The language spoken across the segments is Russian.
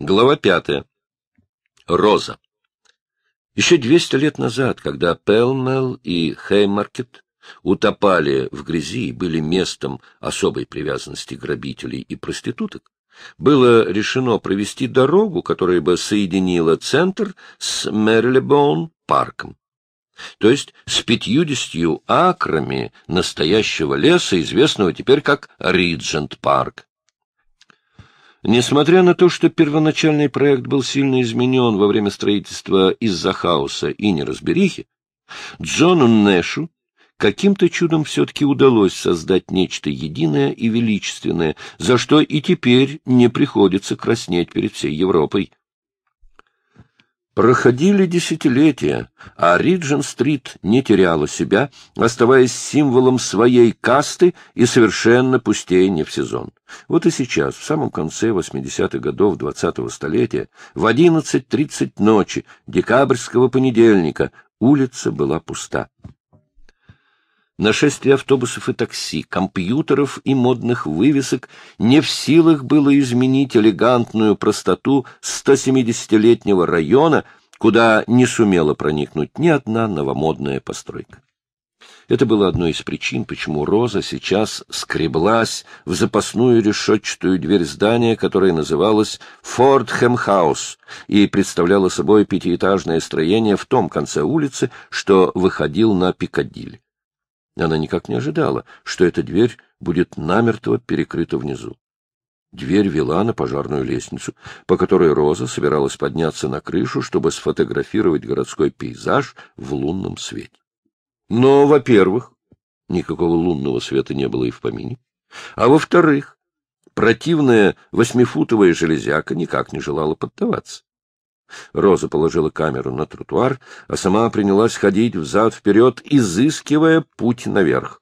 Глава пятая. Роза. Еще 200 лет назад, когда Пелмел и Хеймаркет утопали в грязи и были местом особой привязанности грабителей и проституток, было решено провести дорогу, которая бы соединила центр с Мерлибон парком. То есть с пятьюдесятью акрами настоящего леса, известного теперь как Риджент парк. Несмотря на то, что первоначальный проект был сильно изменен во время строительства из-за хаоса и неразберихи, Джону Нэшу каким-то чудом все-таки удалось создать нечто единое и величественное, за что и теперь не приходится краснеть перед всей Европой. Проходили десятилетия, а Риджин-стрит не теряла себя, оставаясь символом своей касты и совершенно пустея не в сезон. Вот и сейчас, в самом конце 80-х годов 20-го столетия, в 11.30 ночи декабрьского понедельника улица была пуста. Нашествие автобусов и такси, компьютеров и модных вывесок не в силах было изменить элегантную простоту 170-летнего района, куда не сумела проникнуть ни одна новомодная постройка. Это было одной из причин, почему Роза сейчас скреблась в запасную решетчатую дверь здания, которое называлось Фордхэм Хаус и представляло собой пятиэтажное строение в том конце улицы, что выходил на Пикадилли. Она никак не ожидала, что эта дверь будет намертво перекрыта внизу. Дверь вела на пожарную лестницу, по которой Роза собиралась подняться на крышу, чтобы сфотографировать городской пейзаж в лунном свете. Но, во-первых, никакого лунного света не было и в помине, а во-вторых, противная восьмифутовая железяка никак не желала поддаваться. Роза положила камеру на тротуар, а сама принялась ходить взад-вперед, изыскивая путь наверх.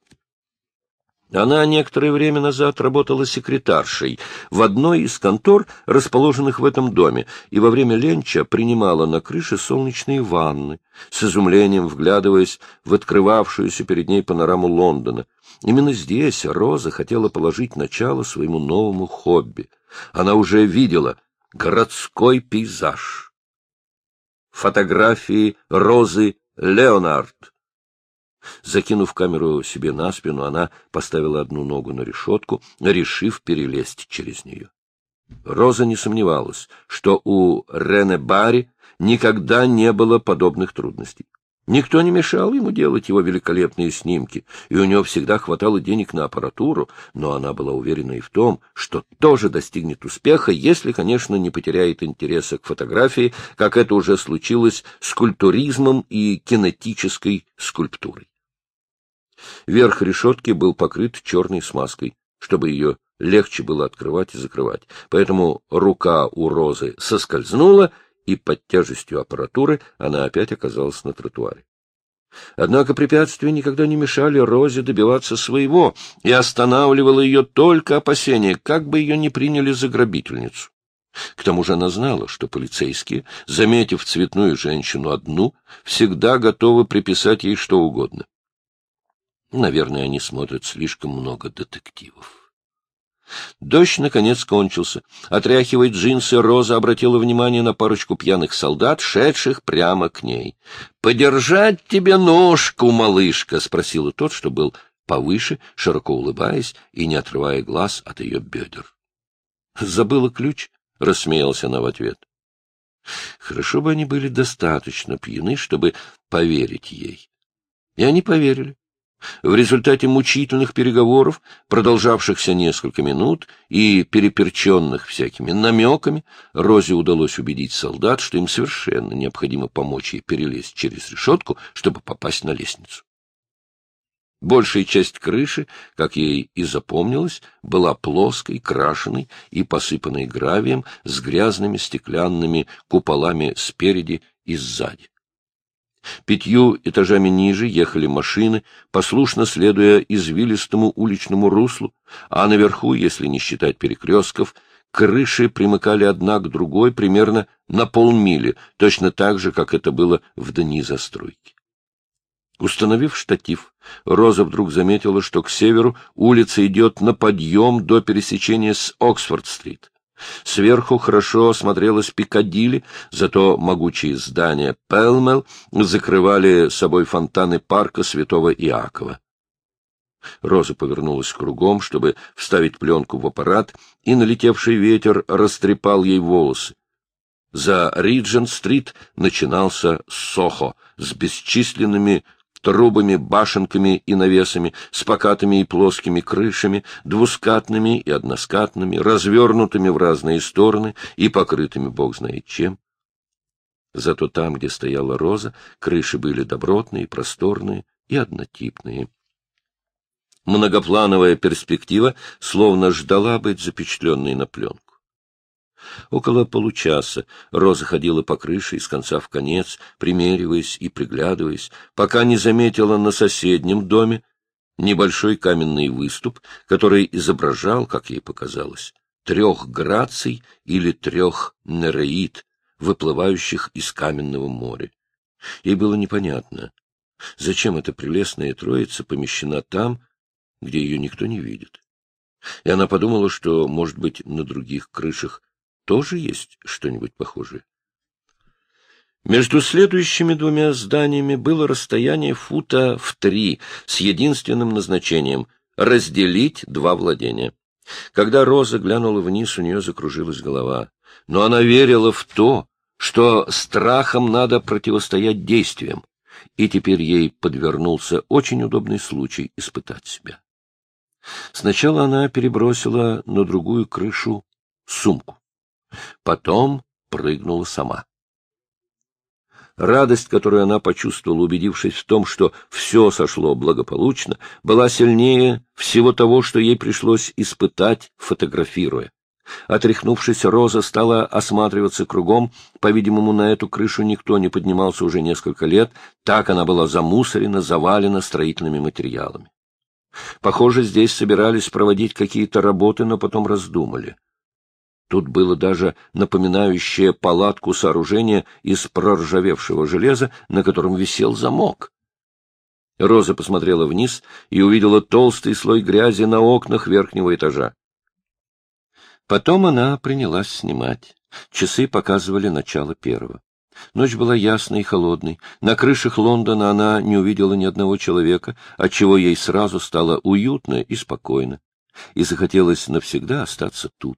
Она некоторое время назад работала секретаршей в одной из контор, расположенных в этом доме, и во время ленча принимала на крыше солнечные ванны, с изумлением вглядываясь в открывавшуюся перед ней панораму Лондона. Именно здесь Роза хотела положить начало своему новому хобби. Она уже видела городской пейзаж фотографии Розы Леонард. Закинув камеру себе на спину, она поставила одну ногу на решетку, решив перелезть через нее. Роза не сомневалась, что у Рене Барри никогда не было подобных трудностей. Никто не мешал ему делать его великолепные снимки, и у него всегда хватало денег на аппаратуру, но она была уверена и в том, что тоже достигнет успеха, если, конечно, не потеряет интереса к фотографии, как это уже случилось с культуризмом и кинетической скульптурой. Верх решетки был покрыт черной смазкой, чтобы ее легче было открывать и закрывать, поэтому рука у Розы соскользнула, и под тяжестью аппаратуры она опять оказалась на тротуаре. Однако препятствия никогда не мешали Розе добиваться своего, и останавливало ее только опасение, как бы ее не приняли за грабительницу. К тому же она знала, что полицейские, заметив цветную женщину одну, всегда готовы приписать ей что угодно. Наверное, они смотрят слишком много детективов. Дождь, наконец, кончился. Отряхивая джинсы, Роза обратила внимание на парочку пьяных солдат, шедших прямо к ней. — Подержать тебе ножку, малышка? — спросила тот, что был повыше, широко улыбаясь и не отрывая глаз от ее бедер. — Забыла ключ? — рассмеялась она в ответ. Хорошо бы они были достаточно пьяны, чтобы поверить ей. И они поверили. В результате мучительных переговоров, продолжавшихся несколько минут и переперченных всякими намеками, Розе удалось убедить солдат, что им совершенно необходимо помочь ей перелезть через решетку, чтобы попасть на лестницу. Большая часть крыши, как ей и запомнилось, была плоской, крашеной и посыпанной гравием с грязными стеклянными куполами спереди и сзади. Пятью этажами ниже ехали машины, послушно следуя извилистому уличному руслу, а наверху, если не считать перекрестков, крыши примыкали одна к другой примерно на полмили, точно так же, как это было в дни застройки. Установив штатив, Роза вдруг заметила, что к северу улица идет на подъем до пересечения с Оксфорд-стрит. Сверху хорошо смотрелась Пикадилли, зато могучие здания Пелмел закрывали собой фонтаны парка святого Иакова. Роза повернулась кругом, чтобы вставить пленку в аппарат, и налетевший ветер растрепал ей волосы. За Риджен-стрит начинался Сохо с бесчисленными трубами, башенками и навесами, с покатыми и плоскими крышами, двускатными и односкатными, развернутыми в разные стороны и покрытыми бог знает чем. Зато там, где стояла роза, крыши были добротные, просторные и однотипные. Многоплановая перспектива словно ждала быть запечатленной на пленку. Около получаса Роза ходила по крыше из конца в конец, примериваясь и приглядываясь, пока не заметила на соседнем доме небольшой каменный выступ, который изображал, как ей показалось, трех граций или трех нереид, выплывающих из каменного моря. Ей было непонятно, зачем эта прелестная троица помещена там, где ее никто не видит. И она подумала, что, может быть, на других крышах тоже есть что-нибудь похожее? Между следующими двумя зданиями было расстояние фута в три с единственным назначением — разделить два владения. Когда Роза глянула вниз, у нее закружилась голова. Но она верила в то, что страхом надо противостоять действиям, и теперь ей подвернулся очень удобный случай испытать себя. Сначала она перебросила на другую крышу сумку. Потом прыгнула сама. Радость, которую она почувствовала, убедившись в том, что все сошло благополучно, была сильнее всего того, что ей пришлось испытать, фотографируя. Отряхнувшись, Роза стала осматриваться кругом. По-видимому, на эту крышу никто не поднимался уже несколько лет. Так она была замусорена, завалена строительными материалами. Похоже, здесь собирались проводить какие-то работы, но потом раздумали. Тут было даже напоминающее палатку сооружение из проржавевшего железа, на котором висел замок. Роза посмотрела вниз и увидела толстый слой грязи на окнах верхнего этажа. Потом она принялась снимать. Часы показывали начало первого. Ночь была ясной и холодной. На крышах Лондона она не увидела ни одного человека, отчего ей сразу стало уютно и спокойно. И захотелось навсегда остаться тут.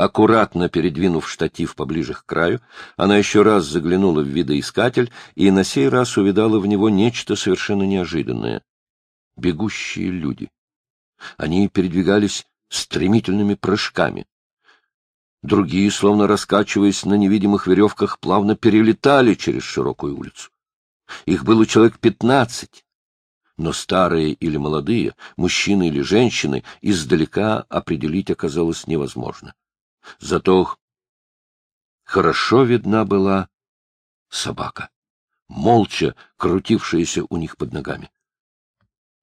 Аккуратно передвинув штатив поближе к краю, она еще раз заглянула в видоискатель и на сей раз увидала в него нечто совершенно неожиданное. Бегущие люди. Они передвигались стремительными прыжками. Другие, словно раскачиваясь на невидимых веревках, плавно перелетали через широкую улицу. Их было человек пятнадцать, но старые или молодые, мужчины или женщины, издалека определить оказалось невозможно. Зато хорошо видна была собака, молча крутившаяся у них под ногами.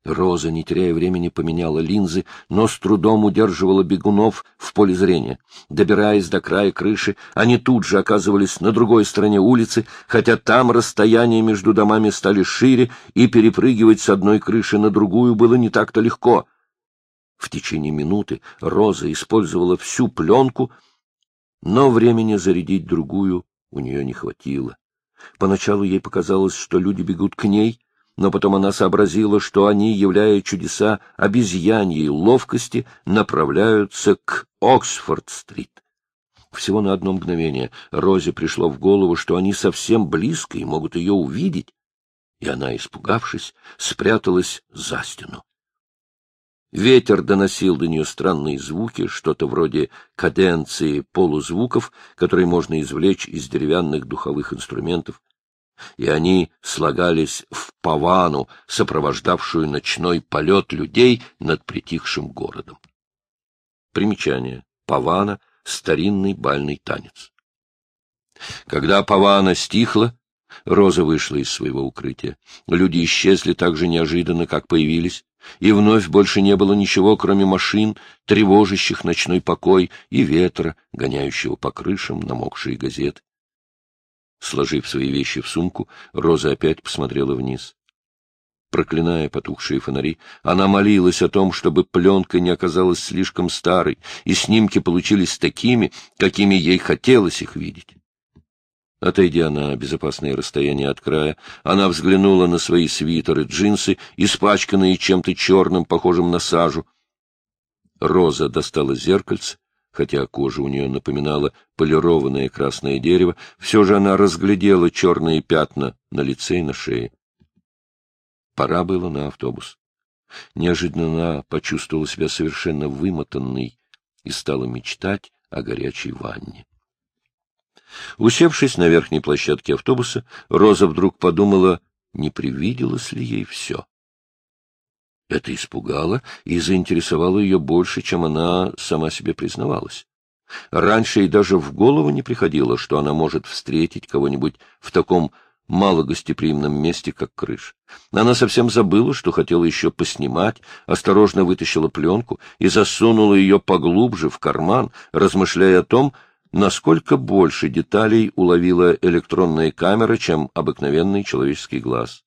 Роза, не теряя времени, поменяла линзы, но с трудом удерживала бегунов в поле зрения. Добираясь до края крыши, они тут же оказывались на другой стороне улицы, хотя там расстояния между домами стали шире, и перепрыгивать с одной крыши на другую было не так-то легко. В течение минуты Роза использовала всю пленку, но времени зарядить другую у нее не хватило. Поначалу ей показалось, что люди бегут к ней, но потом она сообразила, что они, являя чудеса обезьяньей ловкости, направляются к Оксфорд-стрит. Всего на одно мгновение Розе пришло в голову, что они совсем близко и могут ее увидеть, и она, испугавшись, спряталась за стену. Ветер доносил до нее странные звуки, что-то вроде каденции полузвуков, которые можно извлечь из деревянных духовых инструментов, и они слагались в павану, сопровождавшую ночной полет людей над притихшим городом. Примечание. Павана — старинный бальный танец. Когда павана стихла, Роза вышла из своего укрытия. Люди исчезли так же неожиданно, как появились, и вновь больше не было ничего, кроме машин, тревожащих ночной покой, и ветра, гоняющего по крышам намокшие газеты. Сложив свои вещи в сумку, Роза опять посмотрела вниз. Проклиная потухшие фонари, она молилась о том, чтобы пленка не оказалась слишком старой, и снимки получились такими, какими ей хотелось их видеть. Отойдя на безопасное расстояние от края, она взглянула на свои свитеры, джинсы, испачканные чем-то черным, похожим на сажу. Роза достала зеркальце, хотя кожа у нее напоминала полированное красное дерево, все же она разглядела черные пятна на лице и на шее. Пора было на автобус. Неожиданно она почувствовала себя совершенно вымотанной и стала мечтать о горячей ванне. Усевшись на верхней площадке автобуса, Роза вдруг подумала, не привиделось ли ей все. Это испугало и заинтересовало ее больше, чем она сама себе признавалась. Раньше ей даже в голову не приходило, что она может встретить кого-нибудь в таком малогостеприимном месте, как крыш. Она совсем забыла, что хотела еще поснимать, осторожно вытащила пленку и засунула ее поглубже в карман, размышляя о том, насколько больше деталей уловила электронная камера, чем обыкновенный человеческий глаз.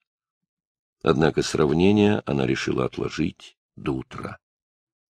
Однако сравнение она решила отложить до утра.